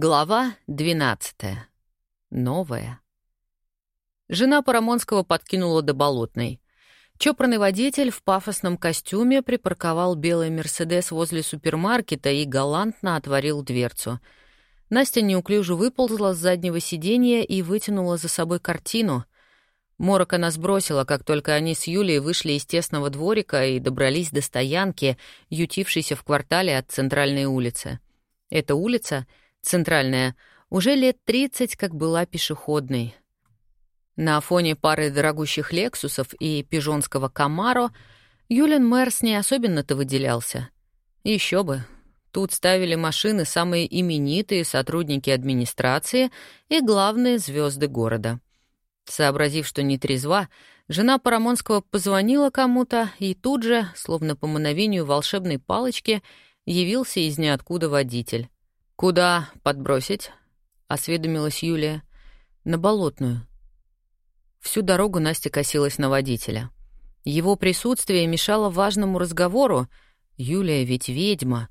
Глава 12. Новая. Жена Парамонского подкинула до Болотной. Чопорный водитель в пафосном костюме припарковал белый «Мерседес» возле супермаркета и галантно отворил дверцу. Настя неуклюже выползла с заднего сиденья и вытянула за собой картину. Морок она сбросила, как только они с Юлей вышли из тесного дворика и добрались до стоянки, ютившейся в квартале от центральной улицы. Эта улица — центральная, уже лет 30 как была пешеходной. На фоне пары дорогущих «Лексусов» и пижонского «Камаро» Юлин Мэрс не особенно-то выделялся. Еще бы. Тут ставили машины самые именитые сотрудники администрации и главные звезды города. Сообразив, что не трезва, жена Парамонского позвонила кому-то, и тут же, словно по мановению волшебной палочки, явился из ниоткуда водитель. «Куда подбросить?» — осведомилась Юлия. «На болотную». Всю дорогу Настя косилась на водителя. Его присутствие мешало важному разговору. Юлия ведь ведьма.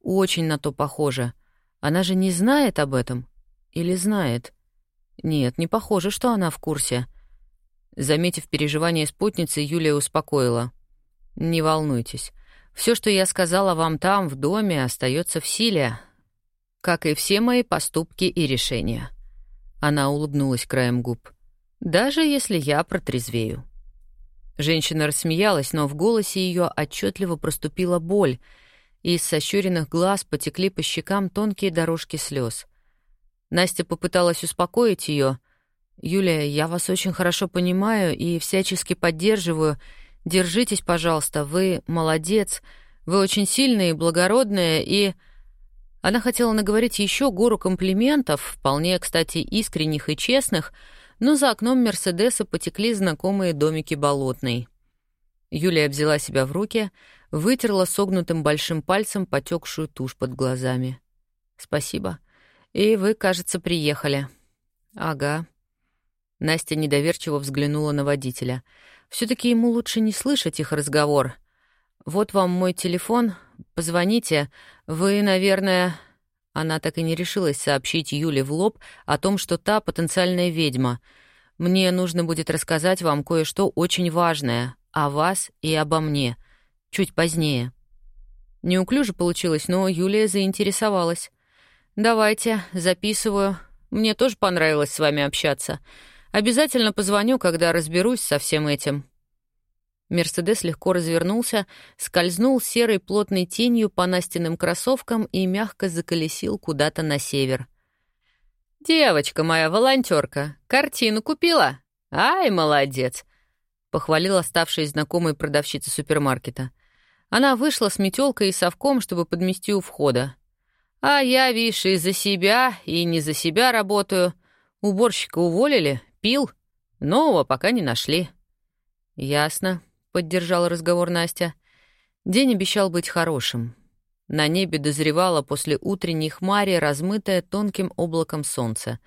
Очень на то похоже. Она же не знает об этом? Или знает? Нет, не похоже, что она в курсе. Заметив переживания спутницы, Юлия успокоила. «Не волнуйтесь. Все, что я сказала вам там, в доме, остается в силе как и все мои поступки и решения. Она улыбнулась краем губ. Даже если я протрезвею. Женщина рассмеялась, но в голосе ее отчетливо проступила боль, и из сощуренных глаз потекли по щекам тонкие дорожки слез. Настя попыталась успокоить ее. «Юлия, я вас очень хорошо понимаю и всячески поддерживаю. Держитесь, пожалуйста, вы молодец, вы очень сильная и благородная, и...» Она хотела наговорить еще гору комплиментов, вполне, кстати, искренних и честных, но за окном Мерседеса потекли знакомые домики болотной. Юлия взяла себя в руки, вытерла согнутым большим пальцем потекшую тушь под глазами. «Спасибо. И вы, кажется, приехали». «Ага». Настя недоверчиво взглянула на водителя. все таки ему лучше не слышать их разговор. «Вот вам мой телефон, Позвоните. Вы, наверное...» Она так и не решилась сообщить Юле в лоб о том, что та потенциальная ведьма. «Мне нужно будет рассказать вам кое-что очень важное о вас и обо мне. Чуть позднее». Неуклюже получилось, но Юлия заинтересовалась. «Давайте, записываю. Мне тоже понравилось с вами общаться. Обязательно позвоню, когда разберусь со всем этим». Мерседес легко развернулся, скользнул серой плотной тенью по Настиным кроссовкам и мягко заколесил куда-то на север. «Девочка моя, волонтерка, картину купила? Ай, молодец!» — похвалила ставшая знакомой продавщица супермаркета. Она вышла с метелкой и совком, чтобы подмести у входа. «А я, видишь, и за себя, и не за себя работаю. Уборщика уволили, пил. Нового пока не нашли». «Ясно», — поддержала разговор Настя. День обещал быть хорошим. На небе дозревало после утренней хмари, размытое тонким облаком солнца.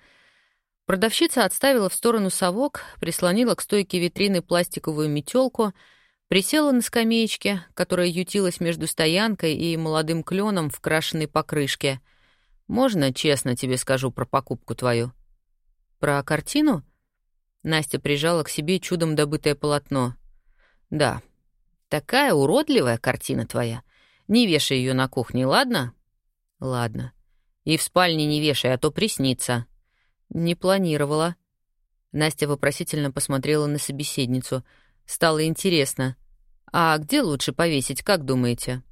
Продавщица отставила в сторону совок, прислонила к стойке витрины пластиковую метелку, присела на скамеечке, которая ютилась между стоянкой и молодым кленом в крашенной покрышке. «Можно честно тебе скажу про покупку твою?» «Про картину?» Настя прижала к себе чудом добытое полотно — да. Такая уродливая картина твоя. Не вешай ее на кухне, ладно? Ладно. И в спальне не вешай, а то приснится. Не планировала. Настя вопросительно посмотрела на собеседницу. Стало интересно. А где лучше повесить, как думаете?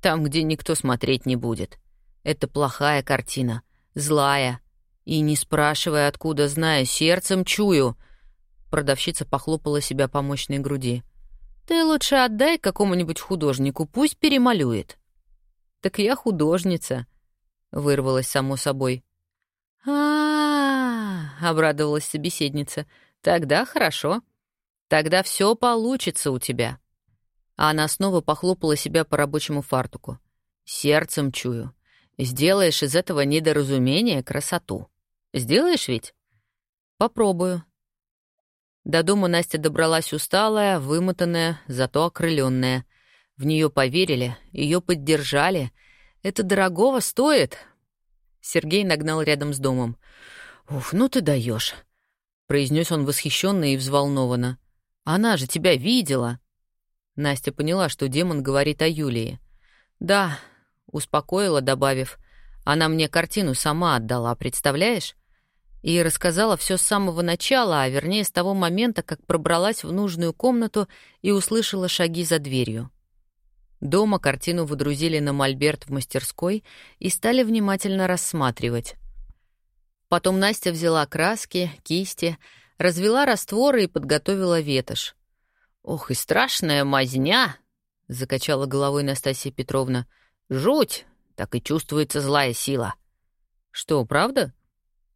Там, где никто смотреть не будет. Это плохая картина, злая. И не спрашивая, откуда знаю, сердцем чую. Продавщица похлопала себя по мощной груди. Ты лучше отдай какому-нибудь художнику, пусть перемалюет. Так я художница, вырвалась само собой. А, обрадовалась собеседница. Тогда хорошо. Тогда все получится у тебя. А она снова похлопала себя по рабочему фартуку. Сердцем чую. Сделаешь из этого недоразумения красоту. Сделаешь ведь? Попробую, до дома Настя добралась усталая, вымотанная, зато окрыленная. В нее поверили, ее поддержали. Это дорогого стоит. Сергей нагнал рядом с домом. «Уф, ну ты даешь, произнес он восхищенно и взволнованно. «Она же тебя видела!» Настя поняла, что демон говорит о Юлии. «Да», — успокоила, добавив, «она мне картину сама отдала, представляешь?» И рассказала все с самого начала, а вернее с того момента, как пробралась в нужную комнату и услышала шаги за дверью. Дома картину выдрузили на мольберт в мастерской и стали внимательно рассматривать. Потом Настя взяла краски, кисти, развела растворы и подготовила ветошь. «Ох, и страшная мазня!» — закачала головой Настасья Петровна. «Жуть! Так и чувствуется злая сила». «Что, правда?»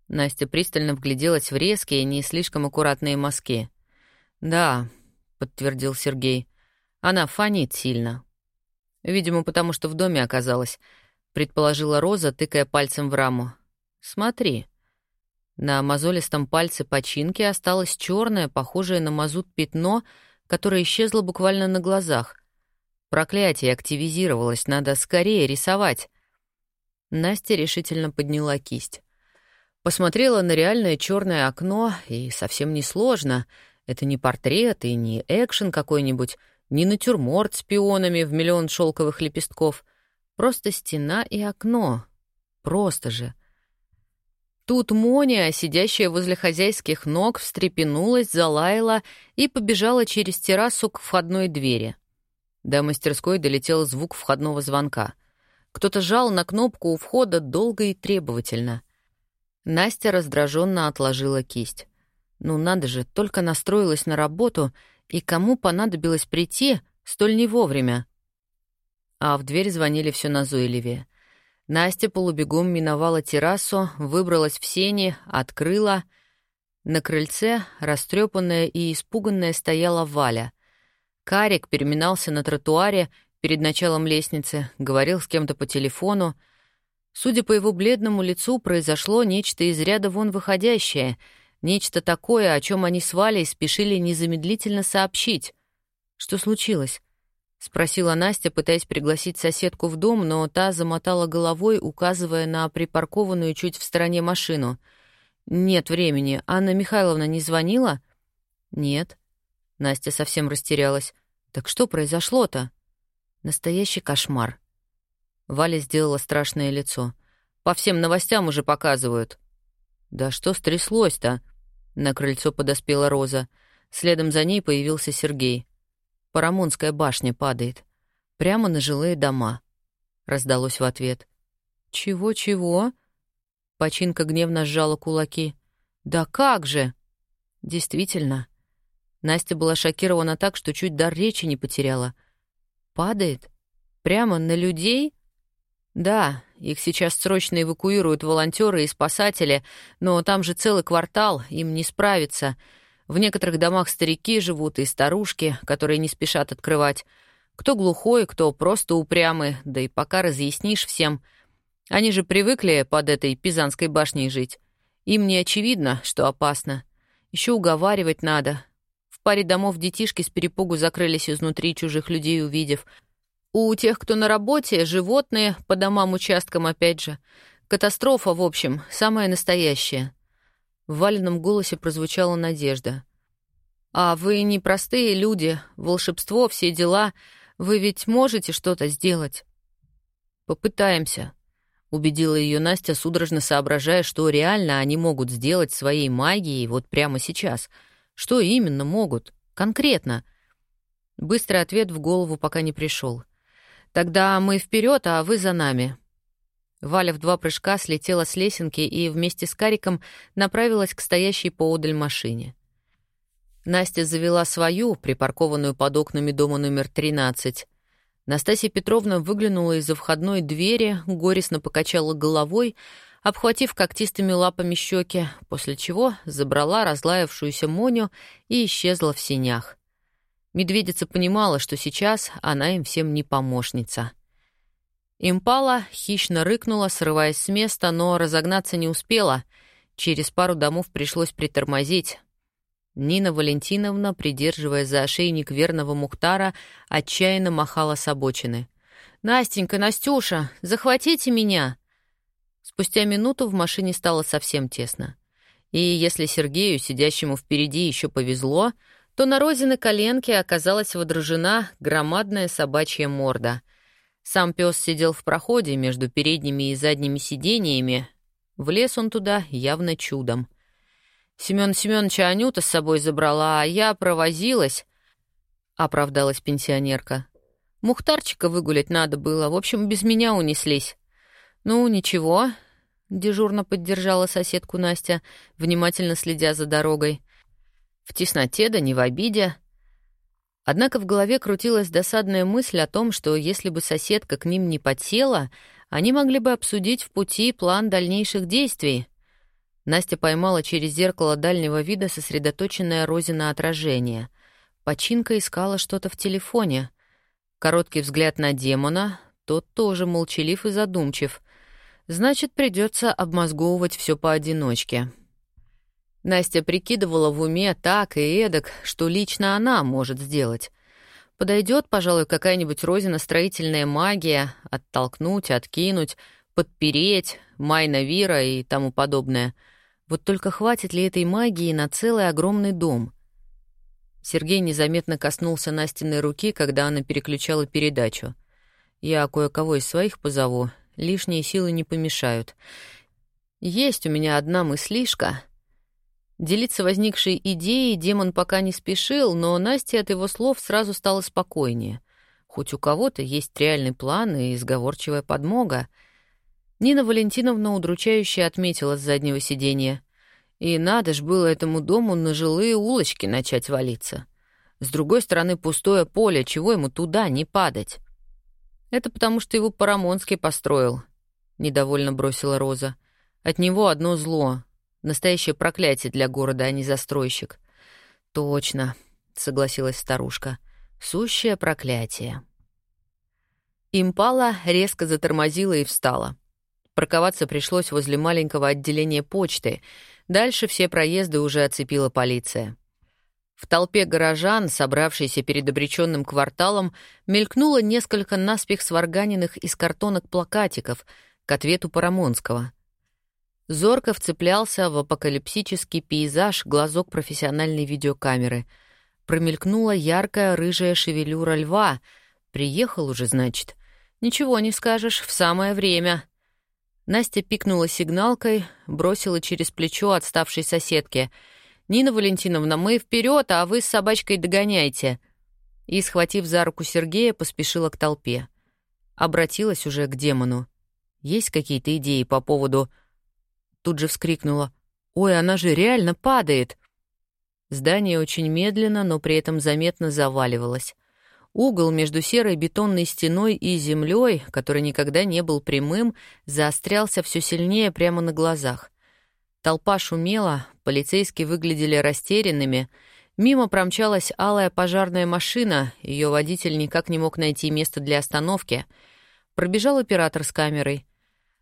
Настя пристально вгляделась в резкие, не слишком аккуратные мазки. «Да», — подтвердил Сергей, — «она фонит сильно». «Видимо, потому что в доме оказалась», — предположила Роза, тыкая пальцем в раму. «Смотри». На мозолистом пальце починки осталось черное, похожее на мазут пятно — которая исчезла буквально на глазах. Проклятие активизировалось, надо скорее рисовать. Настя решительно подняла кисть. Посмотрела на реальное черное окно, и совсем не сложно. Это не портрет и не экшен какой-нибудь, не натюрморт с пионами в миллион шелковых лепестков. Просто стена и окно. Просто же. Тут Моня, сидящая возле хозяйских ног, встрепенулась, залаяла и побежала через террасу к входной двери. До мастерской долетел звук входного звонка. Кто-то жал на кнопку у входа долго и требовательно. Настя раздраженно отложила кисть. Ну надо же, только настроилась на работу, и кому понадобилось прийти столь не вовремя? А в дверь звонили все назойливее — Настя полубегом миновала террасу, выбралась в сени, открыла. На крыльце, растрепанная и испуганная, стояла Валя. Карик переминался на тротуаре перед началом лестницы, говорил с кем-то по телефону. Судя по его бледному лицу, произошло нечто из ряда вон выходящее, нечто такое, о чем они с Валей спешили незамедлительно сообщить. Что случилось? — спросила Настя, пытаясь пригласить соседку в дом, но та замотала головой, указывая на припаркованную чуть в стороне машину. «Нет времени. Анна Михайловна не звонила?» «Нет». Настя совсем растерялась. «Так что произошло-то?» «Настоящий кошмар». Валя сделала страшное лицо. «По всем новостям уже показывают». «Да что стряслось-то?» На крыльцо подоспела Роза. Следом за ней появился Сергей. Парамонская башня падает. Прямо на жилые дома. Раздалось в ответ. «Чего-чего?» Починка гневно сжала кулаки. «Да как же!» «Действительно». Настя была шокирована так, что чуть дар речи не потеряла. «Падает? Прямо на людей?» «Да, их сейчас срочно эвакуируют волонтеры и спасатели, но там же целый квартал, им не справиться. В некоторых домах старики живут и старушки, которые не спешат открывать. Кто глухой, кто просто упрямый, да и пока разъяснишь всем. Они же привыкли под этой Пизанской башней жить. Им не очевидно, что опасно. Еще уговаривать надо. В паре домов детишки с перепугу закрылись изнутри чужих людей, увидев. У тех, кто на работе, животные, по домам-участкам опять же. Катастрофа, в общем, самая настоящая. В Валином голосе прозвучала надежда. «А вы не простые люди, волшебство, все дела. Вы ведь можете что-то сделать?» «Попытаемся», — убедила ее Настя, судорожно соображая, что реально они могут сделать своей магией вот прямо сейчас. Что именно могут? Конкретно. Быстрый ответ в голову пока не пришел. «Тогда мы вперед, а вы за нами», Валя в два прыжка слетела с лесенки и вместе с Кариком направилась к стоящей поодаль машине. Настя завела свою, припаркованную под окнами дома номер 13. Настасья Петровна выглянула из-за входной двери, горестно покачала головой, обхватив когтистыми лапами щеки, после чего забрала разлаявшуюся Моню и исчезла в сенях. Медведица понимала, что сейчас она им всем не помощница — Импала хищно рыкнула, срываясь с места, но разогнаться не успела. Через пару домов пришлось притормозить. Нина Валентиновна, придерживая за ошейник верного Мухтара, отчаянно махала с обочины. «Настенька, Настюша, захватите меня!» Спустя минуту в машине стало совсем тесно. И если Сергею, сидящему впереди, еще повезло, то на Розины коленке оказалась водружена громадная собачья морда. Сам пес сидел в проходе между передними и задними сидениями. Влез он туда явно чудом. Семён Семёновича Анюта с собой забрала, а я провозилась, — оправдалась пенсионерка. Мухтарчика выгулять надо было, в общем, без меня унеслись. Ну, ничего, — дежурно поддержала соседку Настя, внимательно следя за дорогой. В тесноте да не в обиде. Однако в голове крутилась досадная мысль о том, что если бы соседка к ним не подсела, они могли бы обсудить в пути план дальнейших действий. Настя поймала через зеркало дальнего вида сосредоточенное Розина отражение. Починка искала что-то в телефоне. Короткий взгляд на демона, тот тоже молчалив и задумчив — Значит, придется обмозговывать все поодиночке. Настя прикидывала в уме так и эдак, что лично она может сделать. Подойдет, пожалуй, какая-нибудь розина строительная магия, оттолкнуть, откинуть, подпереть, майна вира и тому подобное. Вот только хватит ли этой магии на целый огромный дом? Сергей незаметно коснулся Настиной руки, когда она переключала передачу. «Я кое-кого из своих позову, Лишние силы не помешают. Есть у меня одна мыслишка. Делиться возникшей идеей демон пока не спешил, но Насте от его слов сразу стало спокойнее. Хоть у кого-то есть реальный план и изговорчивая подмога. Нина Валентиновна удручающе отметила с заднего сиденья. И надо ж было этому дому на жилые улочки начать валиться. С другой стороны пустое поле, чего ему туда не падать? «Это потому, что его Парамонский построил», — недовольно бросила Роза. «От него одно зло. Настоящее проклятие для города, а не застройщик». «Точно», — согласилась старушка. «Сущее проклятие». Импала резко затормозила и встала. Парковаться пришлось возле маленького отделения почты. Дальше все проезды уже оцепила полиция. В толпе горожан, собравшейся перед обреченным кварталом, мелькнуло несколько наспех сварганенных из картонок плакатиков к ответу Парамонского. Зорко вцеплялся в апокалипсический пейзаж глазок профессиональной видеокамеры. Промелькнула яркая рыжая шевелюра льва. Приехал уже, значит. Ничего не скажешь, в самое время. Настя пикнула сигналкой, бросила через плечо отставшей соседке — «Нина Валентиновна, мы вперед, а вы с собачкой догоняйте!» И, схватив за руку Сергея, поспешила к толпе. Обратилась уже к демону. «Есть какие-то идеи по поводу...» Тут же вскрикнула. «Ой, она же реально падает!» Здание очень медленно, но при этом заметно заваливалось. Угол между серой бетонной стеной и землей, который никогда не был прямым, заострялся все сильнее прямо на глазах. Толпа шумела, полицейские выглядели растерянными. Мимо промчалась алая пожарная машина, ее водитель никак не мог найти место для остановки. Пробежал оператор с камерой.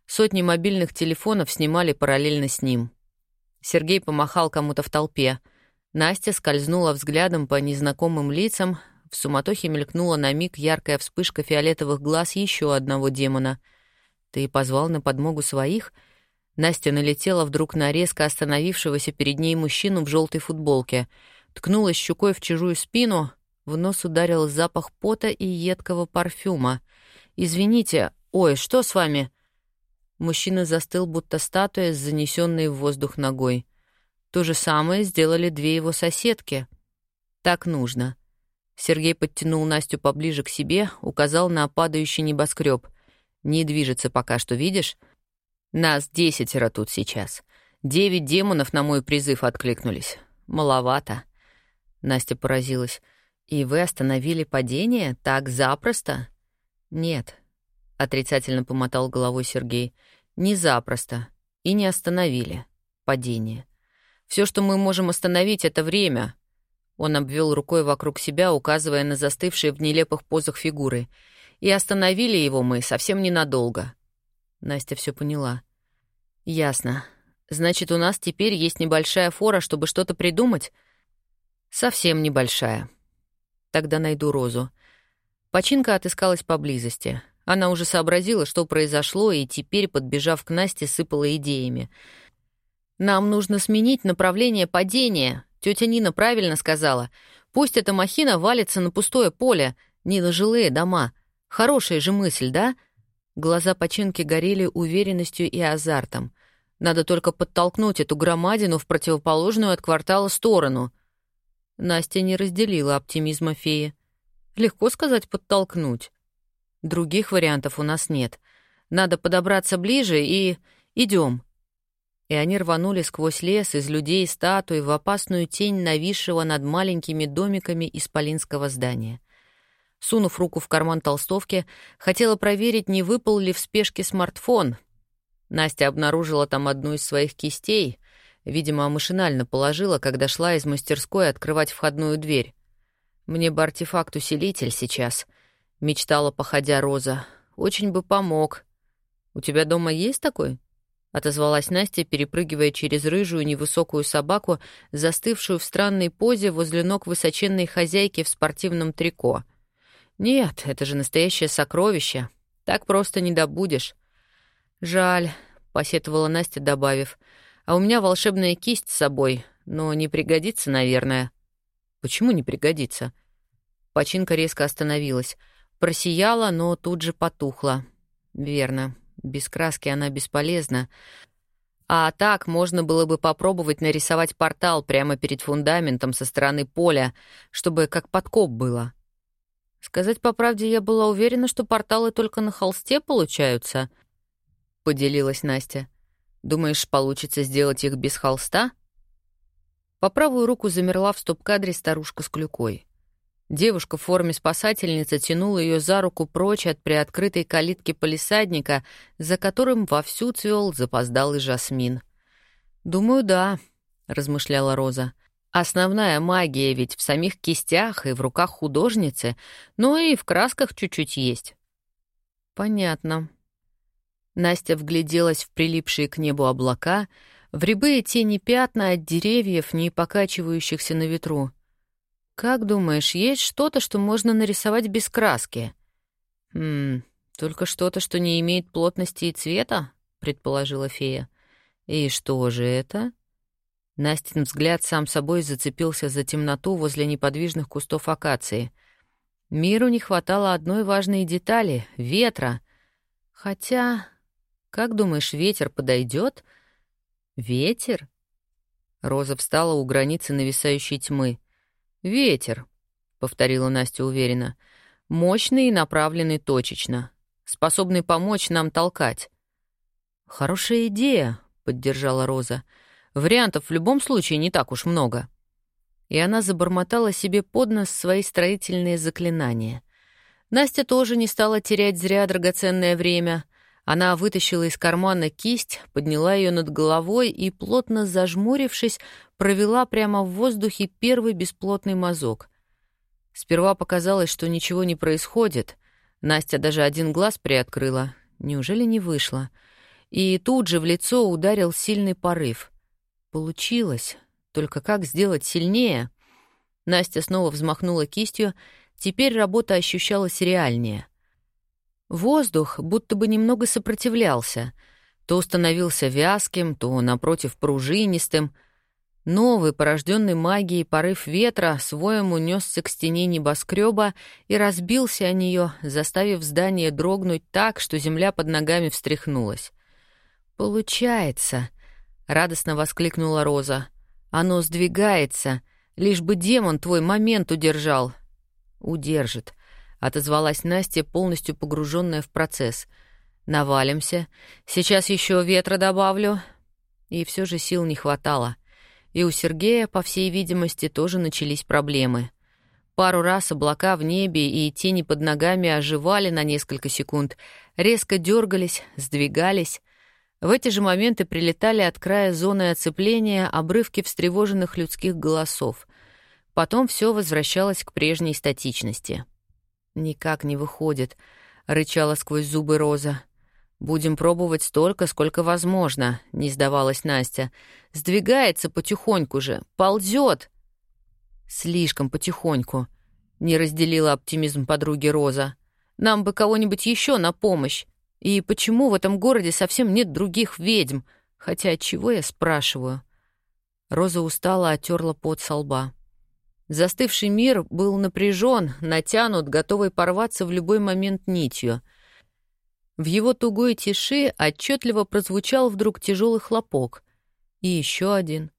Сотни мобильных телефонов снимали параллельно с ним. Сергей помахал кому-то в толпе. Настя скользнула взглядом по незнакомым лицам. В суматохе мелькнула на миг яркая вспышка фиолетовых глаз еще одного демона. «Ты позвал на подмогу своих?» Настя налетела вдруг на резко остановившегося перед ней мужчину в желтой футболке, ткнулась щекой в чужую спину, в нос ударил запах пота и едкого парфюма. «Извините, ой, что с вами?» Мужчина застыл, будто статуя с занесенной в воздух ногой. То же самое сделали две его соседки. «Так нужно». Сергей подтянул Настю поближе к себе, указал на падающий небоскреб. «Не движется пока что, видишь? Нас десятеро тут сейчас. Девять демонов на мой призыв откликнулись. Маловато. Настя поразилась. И вы остановили падение так запросто? Нет. Отрицательно помотал головой Сергей. Не запросто. И не остановили падение. Все, что мы можем остановить, это время. Он обвел рукой вокруг себя, указывая на застывшие в нелепых позах фигуры. И остановили его мы совсем ненадолго. Настя все поняла. «Ясно. Значит, у нас теперь есть небольшая фора, чтобы что-то придумать?» «Совсем небольшая. Тогда найду Розу». Починка отыскалась поблизости. Она уже сообразила, что произошло, и теперь, подбежав к Насте, сыпала идеями. «Нам нужно сменить направление падения», — тетя Нина правильно сказала. «Пусть эта махина валится на пустое поле, не на жилые дома. Хорошая же мысль, да?» Глаза починки горели уверенностью и азартом. Надо только подтолкнуть эту громадину в противоположную от квартала сторону. Настя не разделила оптимизма феи. Легко сказать «подтолкнуть». Других вариантов у нас нет. Надо подобраться ближе и... идем. И они рванули сквозь лес из людей и статуй в опасную тень нависшего над маленькими домиками исполинского здания. Сунув руку в карман толстовки, хотела проверить, не выпал ли в спешке смартфон. Настя обнаружила там одну из своих кистей, видимо, машинально положила, когда шла из мастерской открывать входную дверь. Мне бы артефакт-усилитель сейчас —— мечтала, походя Роза. «Очень бы помог. У тебя дома есть такой?» — отозвалась Настя, перепрыгивая через рыжую невысокую собаку, застывшую в странной позе возле ног высоченной хозяйки в спортивном трико. «Нет, это же настоящее сокровище. Так просто не добудешь». «Жаль», — посетовала Настя, добавив. «А у меня волшебная кисть с собой, но не пригодится, наверное». «Почему не пригодится?» Починка резко остановилась — Просияла, но тут же потухла. Верно, без краски она бесполезна. А так можно было бы попробовать нарисовать портал прямо перед фундаментом со стороны поля, чтобы как подкоп было. Сказать по правде, я была уверена, что порталы только на холсте получаются, — поделилась Настя. Думаешь, получится сделать их без холста? По правую руку замерла в стоп-кадре старушка с клюкой. Девушка в форме спасательницы тянула ее за руку прочь от приоткрытой калитки полисадника, за которым вовсю цвел запоздалый жасмин. «Думаю, да», — размышляла Роза. «Основная магия ведь в самих кистях и в руках художницы, но и в красках чуть-чуть есть». «Понятно». Настя вгляделась в прилипшие к небу облака, в рябые тени пятна от деревьев, не покачивающихся на ветру — «Как думаешь, есть что-то, что можно нарисовать без краски?» «Хм, только что-то, что не имеет плотности и цвета?» — предположила фея. «И что же это?» Настин взгляд сам собой зацепился за темноту возле неподвижных кустов акации. Миру не хватало одной важной детали — ветра. Хотя, как думаешь, ветер подойдет? Ветер? Роза встала у границы нависающей тьмы. «Ветер», — повторила Настя уверенно. «Мощный и направленный точечно. Способный помочь нам толкать». «Хорошая идея», — поддержала Роза. «Вариантов в любом случае не так уж много». И она забормотала себе под нос свои строительные заклинания. Настя тоже не стала терять зря драгоценное время — она вытащила из кармана кисть, подняла ее над головой и, плотно зажмурившись, провела прямо в воздухе первый бесплотный мазок. Сперва показалось, что ничего не происходит. Настя даже один глаз приоткрыла. Неужели не вышло? И тут же в лицо ударил сильный порыв. Получилось. Только как сделать сильнее? Настя снова взмахнула кистью. Теперь работа ощущалась реальнее — Воздух будто бы немного сопротивлялся, то становился вязким, то, напротив, пружинистым. Новый, порожденный магией порыв ветра, своем унесся к стене небоскреба и разбился о нее, заставив здание дрогнуть так, что земля под ногами встряхнулась. «Получается!» — радостно воскликнула Роза. «Оно сдвигается, лишь бы демон твой момент удержал». «Удержит. — отозвалась Настя, полностью погруженная в процесс. «Навалимся. Сейчас еще ветра добавлю». И все же сил не хватало. И у Сергея, по всей видимости, тоже начались проблемы. Пару раз облака в небе и тени под ногами оживали на несколько секунд, резко дергались, сдвигались. В эти же моменты прилетали от края зоны оцепления обрывки встревоженных людских голосов. Потом все возвращалось к прежней статичности. «Никак не выходит», — рычала сквозь зубы Роза. «Будем пробовать столько, сколько возможно», — не сдавалась Настя. «Сдвигается потихоньку же, ползет». «Слишком потихоньку», — не разделила оптимизм подруги Роза. Нам бы кого-нибудь еще на помощь. И почему в этом городе совсем нет других ведьм? Хотя от чего я спрашиваю?» Роза устала, оттерла пот со лба. Застывший мир был напряжен, натянут, готовый порваться в любой момент нитью. В его тугой тиши отчетливо прозвучал вдруг тяжелый хлопок. И еще один.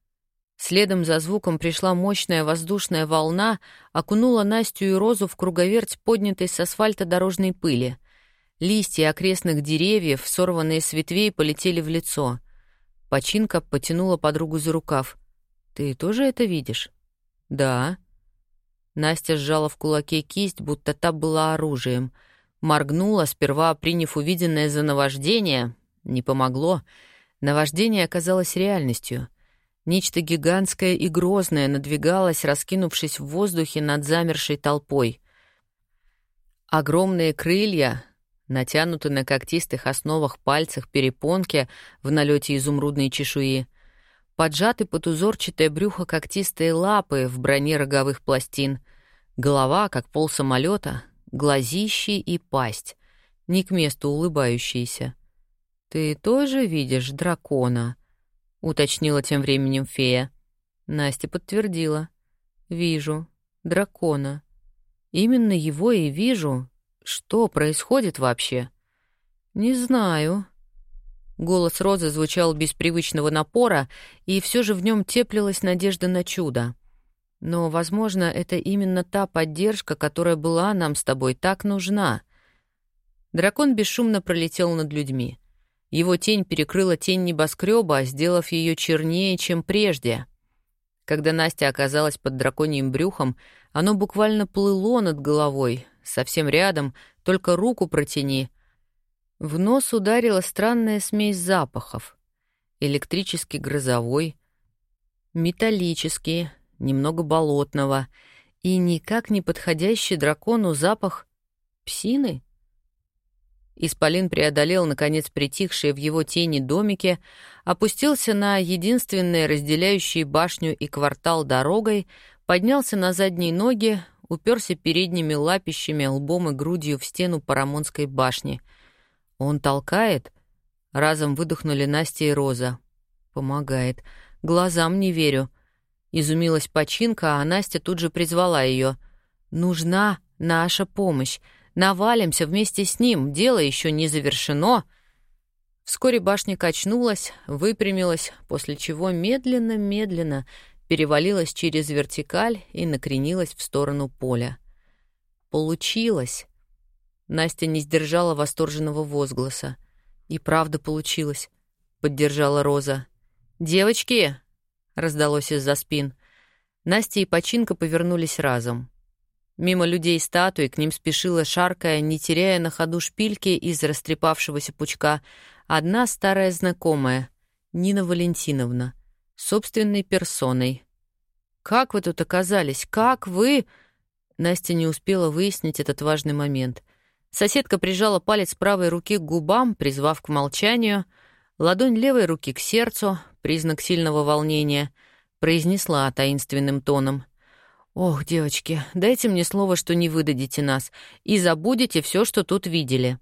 Следом за звуком пришла мощная воздушная волна, окунула Настю и Розу в круговерть поднятой с асфальта дорожной пыли. Листья окрестных деревьев, сорванные с ветвей, полетели в лицо. Починка потянула подругу за рукав. «Ты тоже это видишь?» «Да». Настя сжала в кулаке кисть, будто та была оружием. Моргнула, сперва приняв увиденное за наваждение. Не помогло. Наваждение оказалось реальностью. Нечто гигантское и грозное надвигалось, раскинувшись в воздухе над замершей толпой. Огромные крылья, натянуты на когтистых основах пальцах перепонки в налете изумрудной чешуи — поджаты под узорчатое брюхо когтистые лапы в броне роговых пластин, голова, как пол самолета, глазищи и пасть, не к месту улыбающиеся. «Ты тоже видишь дракона?» — уточнила тем временем фея. Настя подтвердила. «Вижу. Дракона. Именно его и вижу. Что происходит вообще?» «Не знаю», Голос Розы звучал без привычного напора, и все же в нем теплилась надежда на чудо. Но, возможно, это именно та поддержка, которая была нам с тобой так нужна. Дракон бесшумно пролетел над людьми. Его тень перекрыла тень небоскреба, сделав ее чернее, чем прежде. Когда Настя оказалась под драконьим брюхом, оно буквально плыло над головой, совсем рядом, только руку протяни — в нос ударила странная смесь запахов. Электрический грозовой, металлический, немного болотного и никак не подходящий дракону запах псины. Исполин преодолел, наконец, притихшие в его тени домики, опустился на единственное разделяющее башню и квартал дорогой, поднялся на задние ноги, уперся передними лапищами, лбом и грудью в стену Парамонской башни — «Он толкает?» Разом выдохнули Настя и Роза. «Помогает. Глазам не верю». Изумилась починка, а Настя тут же призвала ее. «Нужна наша помощь. Навалимся вместе с ним. Дело еще не завершено». Вскоре башня качнулась, выпрямилась, после чего медленно-медленно перевалилась через вертикаль и накренилась в сторону поля. Получилось. Настя не сдержала восторженного возгласа. «И правда получилось», — поддержала Роза. «Девочки!» — раздалось из-за спин. Настя и Починка повернулись разом. Мимо людей статуи к ним спешила шаркая, не теряя на ходу шпильки из растрепавшегося пучка, одна старая знакомая, Нина Валентиновна, собственной персоной. «Как вы тут оказались? Как вы...» Настя не успела выяснить этот важный момент. Соседка прижала палец правой руки к губам, призвав к молчанию, ладонь левой руки к сердцу, признак сильного волнения, произнесла таинственным тоном. «Ох, девочки, дайте мне слово, что не выдадите нас, и забудете все, что тут видели».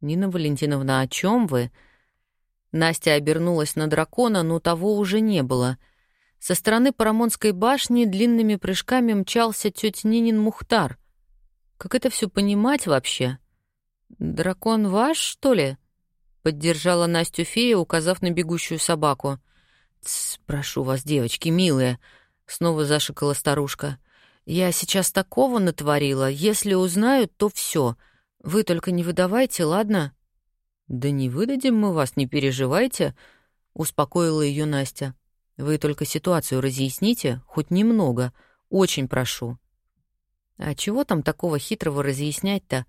«Нина Валентиновна, о чем вы?» Настя обернулась на дракона, но того уже не было. Со стороны Парамонской башни длинными прыжками мчался тетя Нинин Мухтар — как это все понимать вообще? Дракон ваш, что ли? Поддержала Настю фея, указав на бегущую собаку. «Тсс, прошу вас, девочки, милые», — снова зашикала старушка. «Я сейчас такого натворила. Если узнают, то все. Вы только не выдавайте, ладно?» «Да не выдадим мы вас, не переживайте», — успокоила ее Настя. «Вы только ситуацию разъясните, хоть немного. Очень прошу». А чего там такого хитрого разъяснять-то?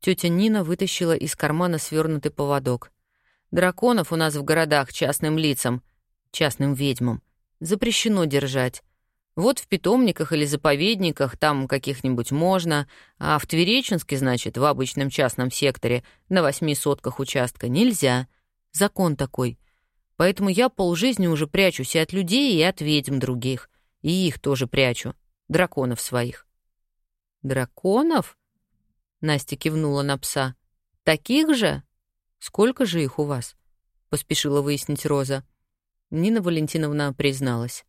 Тетя Нина вытащила из кармана свернутый поводок. Драконов у нас в городах частным лицам, частным ведьмам, запрещено держать. Вот в питомниках или заповедниках там каких-нибудь можно, а в Твереченске, значит, в обычном частном секторе на восьми сотках участка нельзя. Закон такой. Поэтому я полжизни уже прячусь и от людей, и от ведьм других. И их тоже прячу. Драконов своих. «Драконов?» Настя кивнула на пса. «Таких же? Сколько же их у вас?» — поспешила выяснить Роза. Нина Валентиновна призналась.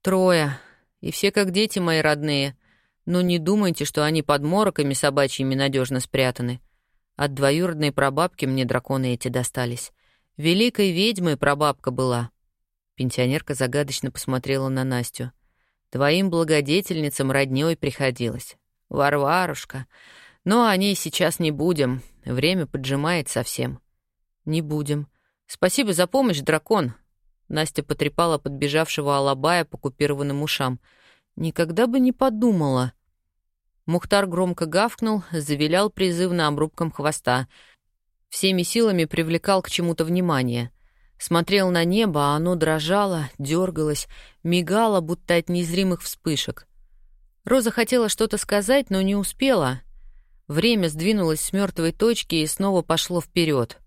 «Трое. И все как дети мои родные. Но не думайте, что они под мороками собачьими надежно спрятаны. От двоюродной прабабки мне драконы эти достались. Великой ведьмой прабабка была». Пенсионерка загадочно посмотрела на Настю. «Твоим благодетельницам роднёй приходилось. Варварушка. Но о ней сейчас не будем. Время поджимает совсем». «Не будем. Спасибо за помощь, дракон», Настя потрепала подбежавшего Алабая по купированным ушам. «Никогда бы не подумала». Мухтар громко гавкнул, завилял призывно обрубком хвоста. Всеми силами привлекал к чему-то внимание. Смотрел на небо, а оно дрожало, дергалось, мигало, будто от незримых вспышек. Роза хотела что-то сказать, но не успела. Время сдвинулось с мертвой точки и снова пошло вперед.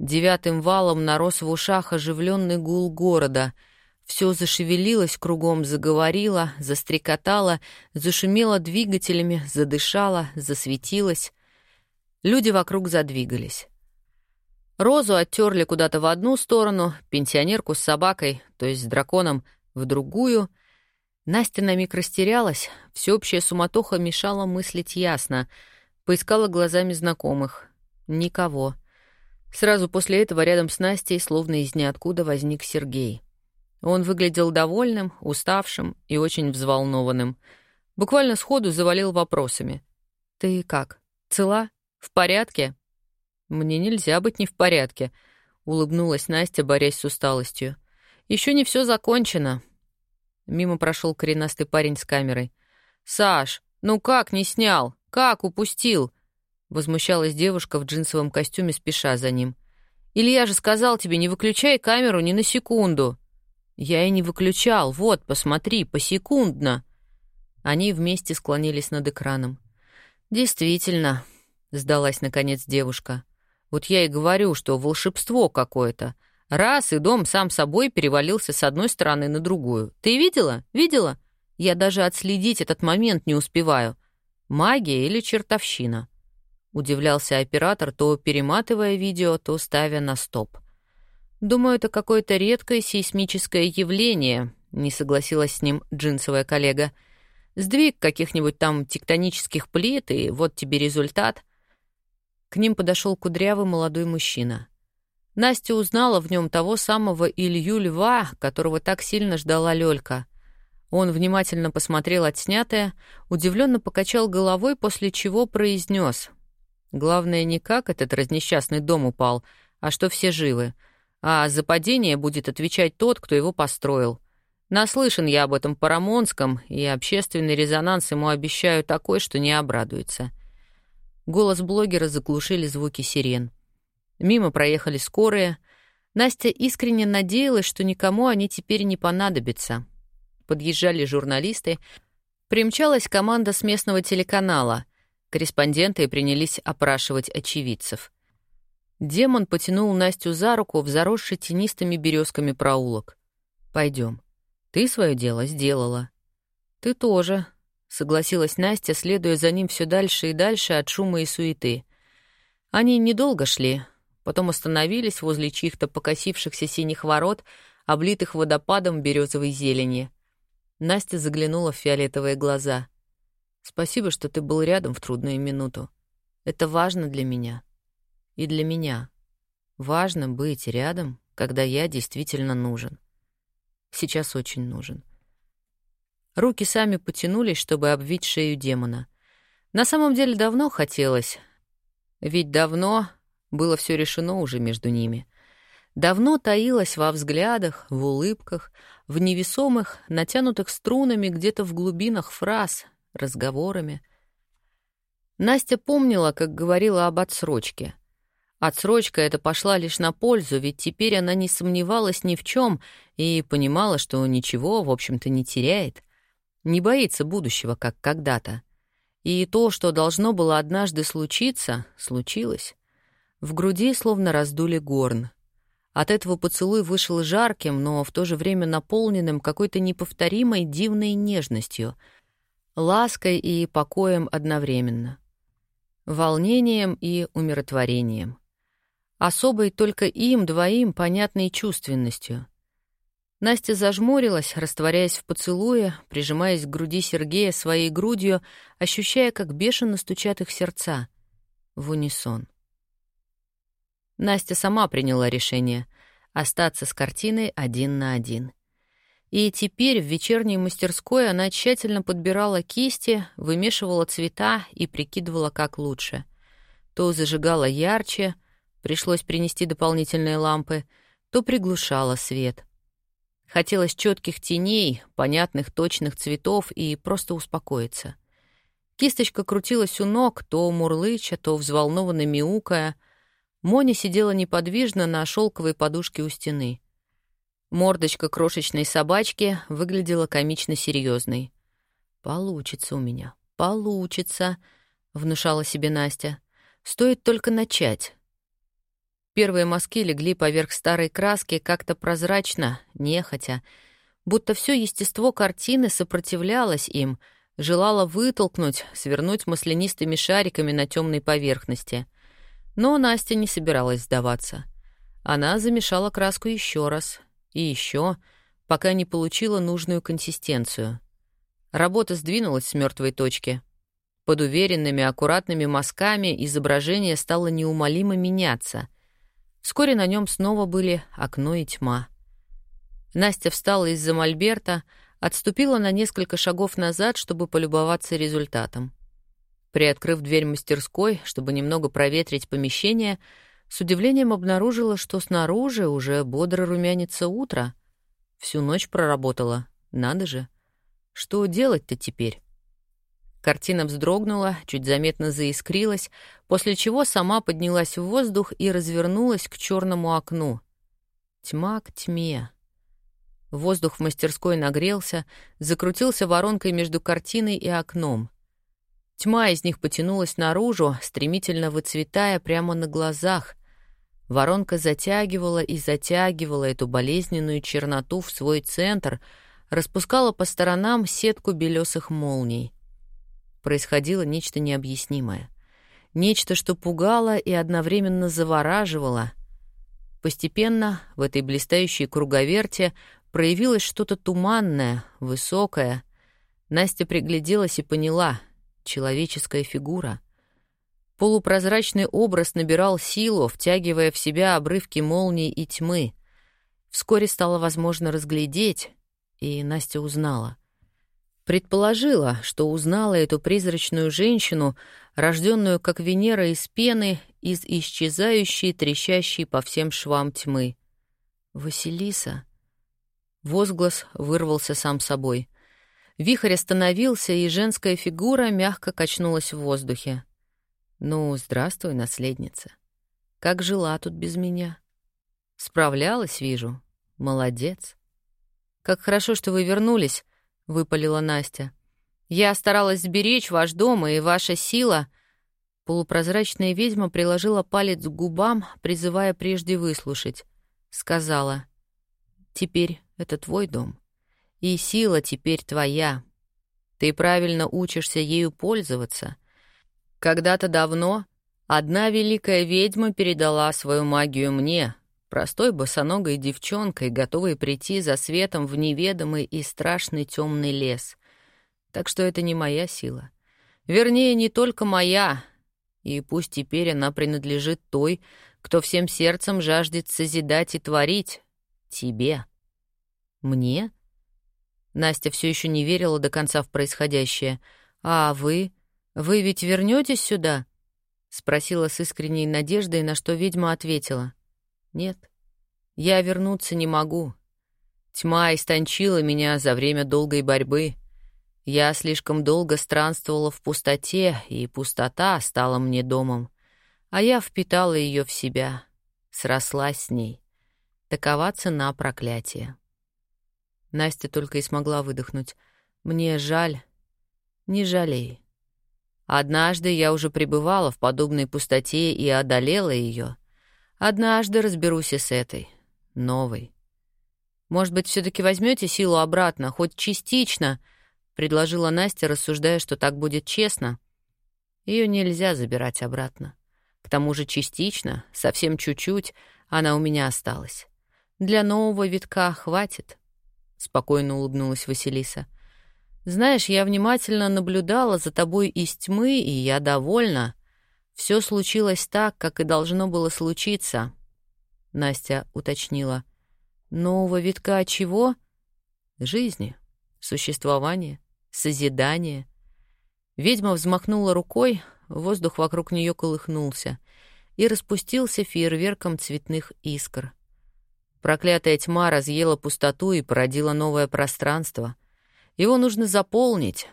Девятым валом нарос в ушах оживленный гул города. Все зашевелилось кругом, заговорило, застрекотало, зашумело двигателями, задышало, засветилось. Люди вокруг задвигались. Розу оттерли куда-то в одну сторону, пенсионерку с собакой, то есть с драконом, в другую. Настя на миг растерялась, всеобщая суматоха мешала мыслить ясно. Поискала глазами знакомых. Никого. — Сразу после этого рядом с Настей, словно из ниоткуда, возник Сергей. Он выглядел довольным, уставшим и очень взволнованным. Буквально сходу завалил вопросами. «Ты как? Цела? В порядке?» «Мне нельзя быть не в порядке», — улыбнулась Настя, борясь с усталостью. Еще не все закончено». Мимо прошел коренастый парень с камерой. «Саш, ну как не снял? Как упустил? Возмущалась девушка в джинсовом костюме, спеша за ним. «Илья же сказал тебе, не выключай камеру ни на секунду». «Я и не выключал. Вот, посмотри, посекундно». Они вместе склонились над экраном. «Действительно», — сдалась наконец девушка. «Вот я и говорю, что волшебство какое-то. Раз, и дом сам собой перевалился с одной стороны на другую. Ты видела? Видела? Я даже отследить этот момент не успеваю. Магия или чертовщина?» Удивлялся оператор, то перематывая видео, то ставя на стоп. «Думаю, это какое-то редкое сейсмическое явление», — не согласилась с ним джинсовая коллега. «Сдвиг каких-нибудь там тектонических плит, и вот тебе результат». К ним подошел кудрявый молодой мужчина. Настя узнала в нем того самого Илью Льва, которого так сильно ждала Лёлька. Он внимательно посмотрел отснятое, удивленно покачал головой, после чего произнес: Главное не как этот разнесчастный дом упал, а что все живы. А за падение будет отвечать тот, кто его построил. Наслышан я об этом Парамонском, и общественный резонанс ему обещаю такой, что не обрадуется. Голос блогера заглушили звуки сирен. Мимо проехали скорые. Настя искренне надеялась, что никому они теперь не понадобятся. Подъезжали журналисты. Примчалась команда с местного телеканала. Корреспонденты принялись опрашивать очевидцев. Демон потянул Настю за руку в заросший тенистыми березками проулок. Пойдем. Ты свое дело сделала. Ты тоже, согласилась Настя, следуя за ним все дальше и дальше от шума и суеты. Они недолго шли, потом остановились возле чьих-то покосившихся синих ворот, облитых водопадом березовой зелени. Настя заглянула в фиолетовые глаза — Спасибо, что ты был рядом в трудную минуту. Это важно для меня. И для меня. Важно быть рядом, когда я действительно нужен. Сейчас очень нужен. Руки сами потянулись, чтобы обвить шею демона. На самом деле давно хотелось. Ведь давно было все решено уже между ними. Давно таилось во взглядах, в улыбках, в невесомых, натянутых струнами где-то в глубинах фраз, разговорами. Настя помнила, как говорила об отсрочке. Отсрочка эта пошла лишь на пользу, ведь теперь она не сомневалась ни в чем и понимала, что ничего, в общем-то, не теряет. Не боится будущего, как когда-то. И то, что должно было однажды случиться, случилось. В груди словно раздули горн. От этого поцелуй вышел жарким, но в то же время наполненным какой-то неповторимой дивной нежностью — лаской и покоем одновременно. волнением и умиротворением. Особой только им двоим понятной чувственностью. Настя зажмурилась, растворяясь в поцелуе, прижимаясь к груди Сергея своей грудью, ощущая, как бешено стучат их сердца. В унисон. Настя сама приняла решение — остаться с картиной один на один. И теперь в вечерней мастерской она тщательно подбирала кисти, вымешивала цвета и прикидывала, как лучше. То зажигала ярче, пришлось принести дополнительные лампы, то приглушала свет. Хотелось четких теней, понятных точных цветов и просто успокоиться. Кисточка крутилась у ног, то мурлыча, то взволнованно мяукая. Моня сидела неподвижно на шелковой подушке у стены — Мордочка крошечной собачки выглядела комично серьезной. «Получится у меня, получится», — внушала себе Настя. «Стоит только начать». Первые мазки легли поверх старой краски как-то прозрачно, нехотя, будто все естество картины сопротивлялось им, желало вытолкнуть, свернуть маслянистыми шариками на темной поверхности. Но Настя не собиралась сдаваться. Она замешала краску еще раз, и еще, пока не получила нужную консистенцию. Работа сдвинулась с мертвой точки. Под уверенными, аккуратными мазками изображение стало неумолимо меняться. Вскоре на нем снова были окно и тьма. Настя встала из-за мольберта, отступила на несколько шагов назад, чтобы полюбоваться результатом. Приоткрыв дверь мастерской, чтобы немного проветрить помещение, с удивлением обнаружила, что снаружи уже бодро румянится утро. Всю ночь проработала, надо же. Что делать-то теперь? Картина вздрогнула, чуть заметно заискрилась, после чего сама поднялась в воздух и развернулась к черному окну. Тьма к тьме. Воздух в мастерской нагрелся, закрутился воронкой между картиной и окном. Тьма из них потянулась наружу, стремительно выцветая прямо на глазах, Воронка затягивала и затягивала эту болезненную черноту в свой центр, распускала по сторонам сетку белесых молний. Происходило нечто необъяснимое. Нечто, что пугало и одновременно завораживало. Постепенно в этой блистающей круговерте проявилось что-то туманное, высокое. Настя пригляделась и поняла — человеческая фигура — Полупрозрачный образ набирал силу, втягивая в себя обрывки молний и тьмы. Вскоре стало возможно разглядеть, и Настя узнала. Предположила, что узнала эту призрачную женщину, рожденную как Венера из пены, из исчезающей, трещащей по всем швам тьмы. «Василиса!» Возглас вырвался сам собой. Вихрь остановился, и женская фигура мягко качнулась в воздухе. «Ну, здравствуй, наследница. Как жила тут без меня?» «Справлялась, вижу. Молодец». «Как хорошо, что вы вернулись», — выпалила Настя. «Я старалась сберечь ваш дом и ваша сила». Полупрозрачная ведьма приложила палец к губам, призывая прежде выслушать. Сказала, «Теперь это твой дом, и сила теперь твоя. Ты правильно учишься ею пользоваться» Когда-то давно одна великая ведьма передала свою магию мне, простой босоногой девчонкой, готовой прийти за светом в неведомый и страшный темный лес. Так что это не моя сила. Вернее, не только моя, и пусть теперь она принадлежит той, кто всем сердцем жаждет созидать и творить. Тебе. Мне? Настя все еще не верила до конца в происходящее. А вы? «Вы ведь вернетесь сюда?» — спросила с искренней надеждой, на что ведьма ответила. «Нет, я вернуться не могу. Тьма истончила меня за время долгой борьбы. Я слишком долго странствовала в пустоте, и пустота стала мне домом. А я впитала ее в себя, срослась с ней. Такова цена проклятия». Настя только и смогла выдохнуть. «Мне жаль. Не жалей». Однажды я уже пребывала в подобной пустоте и одолела ее. Однажды разберусь и с этой, новой. Может быть, все таки возьмете силу обратно, хоть частично, предложила Настя, рассуждая, что так будет честно. Ее нельзя забирать обратно. К тому же частично, совсем чуть-чуть, она у меня осталась. Для нового витка хватит, — спокойно улыбнулась Василиса. Знаешь, я внимательно наблюдала за тобой из тьмы, и я довольна. Все случилось так, как и должно было случиться. Настя уточнила. Нового витка чего? Жизни, существования, созидания. Ведьма взмахнула рукой, воздух вокруг нее колыхнулся и распустился фейерверком цветных искр. Проклятая тьма разъела пустоту и породила новое пространство. Его нужно заполнить.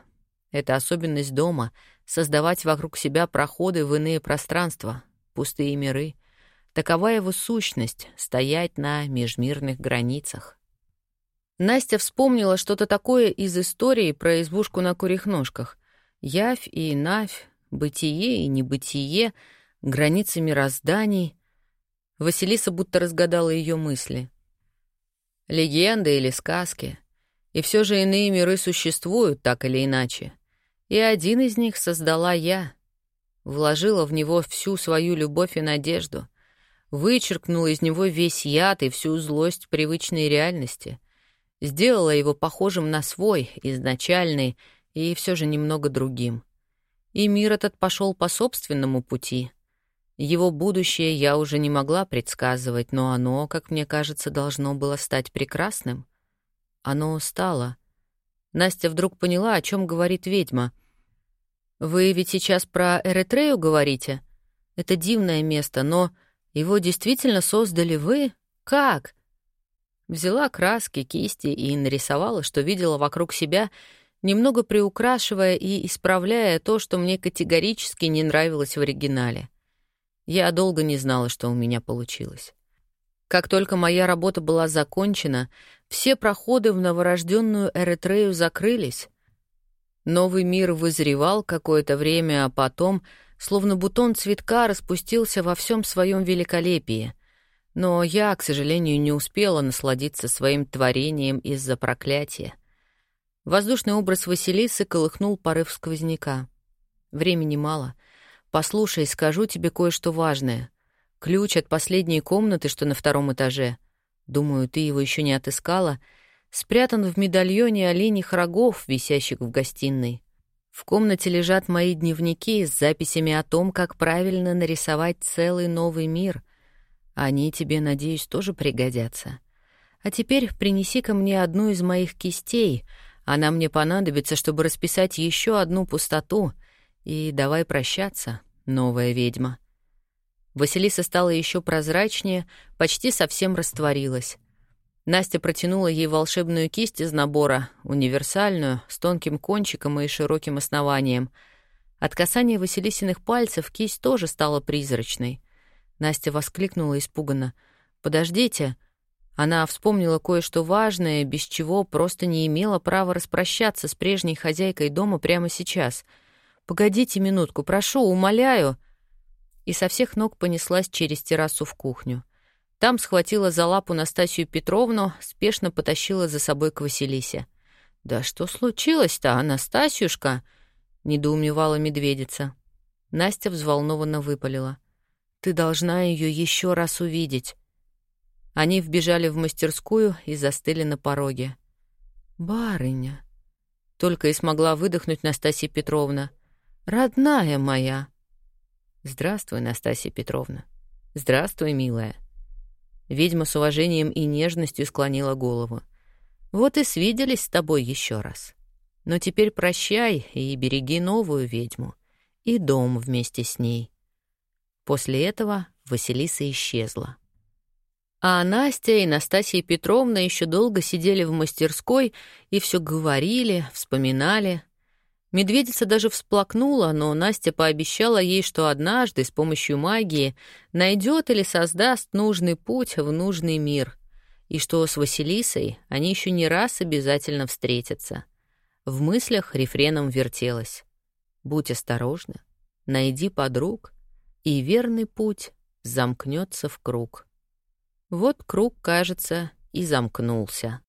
Это особенность дома — создавать вокруг себя проходы в иные пространства, пустые миры. Такова его сущность — стоять на межмирных границах. Настя вспомнила что-то такое из истории про избушку на курьих ножках. Явь и навь, бытие и небытие, границы мирозданий. Василиса будто разгадала ее мысли. Легенды или сказки. И все же иные миры существуют так или иначе. И один из них создала я. Вложила в него всю свою любовь и надежду. Вычеркнула из него весь яд и всю злость привычной реальности. Сделала его похожим на свой, изначальный, и все же немного другим. И мир этот пошел по собственному пути. Его будущее я уже не могла предсказывать, но оно, как мне кажется, должно было стать прекрасным. Оно стало. Настя вдруг поняла, о чем говорит ведьма. «Вы ведь сейчас про Эретрею говорите? Это дивное место, но его действительно создали вы? Как?» Взяла краски, кисти и нарисовала, что видела вокруг себя, немного приукрашивая и исправляя то, что мне категорически не нравилось в оригинале. Я долго не знала, что у меня получилось. Как только моя работа была закончена, все проходы в новорожденную Эретрею закрылись. Новый мир вызревал какое-то время, а потом, словно бутон цветка, распустился во всем своем великолепии. Но я, к сожалению, не успела насладиться своим творением из-за проклятия. Воздушный образ Василисы колыхнул порыв сквозняка. Времени мало. Послушай, скажу тебе кое-что важное. Ключ от последней комнаты, что на втором этаже. Думаю, ты его еще не отыскала. Спрятан в медальоне оленьих рогов, висящих в гостиной. В комнате лежат мои дневники с записями о том, как правильно нарисовать целый новый мир. Они тебе, надеюсь, тоже пригодятся. А теперь принеси ко мне одну из моих кистей — она мне понадобится, чтобы расписать еще одну пустоту. И давай прощаться, новая ведьма. Василиса стала еще прозрачнее, почти совсем растворилась. Настя протянула ей волшебную кисть из набора, универсальную, с тонким кончиком и широким основанием. От касания Василисиных пальцев кисть тоже стала призрачной. Настя воскликнула испуганно. «Подождите!» Она вспомнила кое-что важное, без чего просто не имела права распрощаться с прежней хозяйкой дома прямо сейчас. «Погодите минутку, прошу, умоляю!» И со всех ног понеслась через террасу в кухню. Там схватила за лапу Настасью Петровну, спешно потащила за собой к Василисе. «Да что случилось-то, Анастасюшка?» — недоумевала медведица. Настя взволнованно выпалила. «Ты должна ее еще раз увидеть». Они вбежали в мастерскую и застыли на пороге. «Барыня!» — только и смогла выдохнуть Настасья Петровна. «Родная моя!» «Здравствуй, Настасья Петровна!» «Здравствуй, милая!» Ведьма с уважением и нежностью склонила голову. «Вот и свиделись с тобой еще раз. Но теперь прощай и береги новую ведьму. И дом вместе с ней». После этого Василиса исчезла. А Настя и Настасья Петровна еще долго сидели в мастерской и все говорили, вспоминали. Медведица даже всплакнула, но Настя пообещала ей, что однажды с помощью магии найдет или создаст нужный путь в нужный мир, и что с Василисой они еще не раз обязательно встретятся. В мыслях рефреном вертелось. «Будь осторожна, найди подруг, и верный путь замкнется в круг». Вот круг, кажется, и замкнулся.